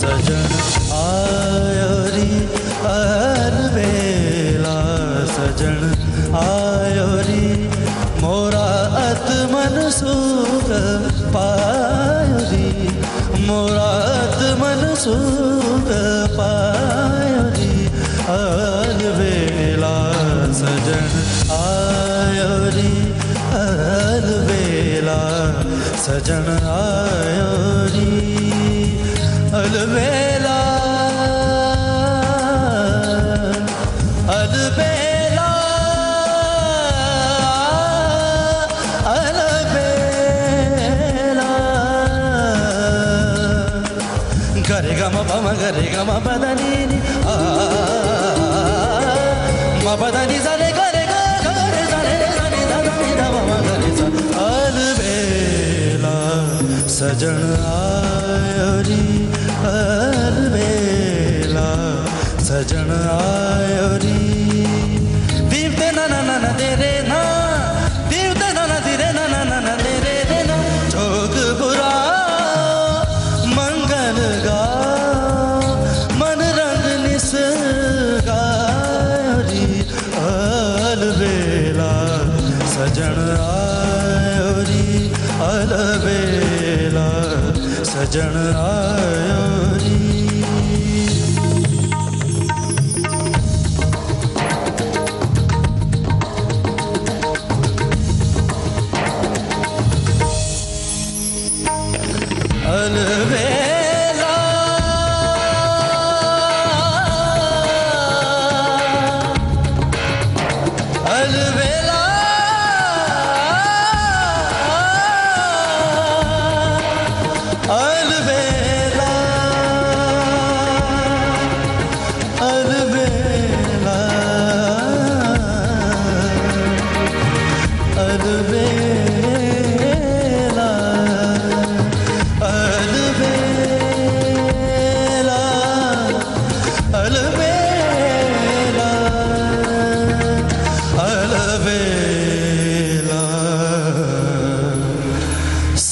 सजन आयोरी अहर बेला सजन आयोरी मोरा अत मनसूर पायोरी मोरा अत मनसूर पायोरी अहर बेला सजन आयोरी अहर बेला सजन आयोरी सजन आयरी री अलबेला सजन आयो री। दीवते ना ना ना ना दे रे ना दीवते ना ना दे रे ना ना ना दे रे रे ना। जोग बुरा, मंगल गा, मन रंग निस गारी अलबेला सजन आयो री अलबेला सजन आयो gönlüme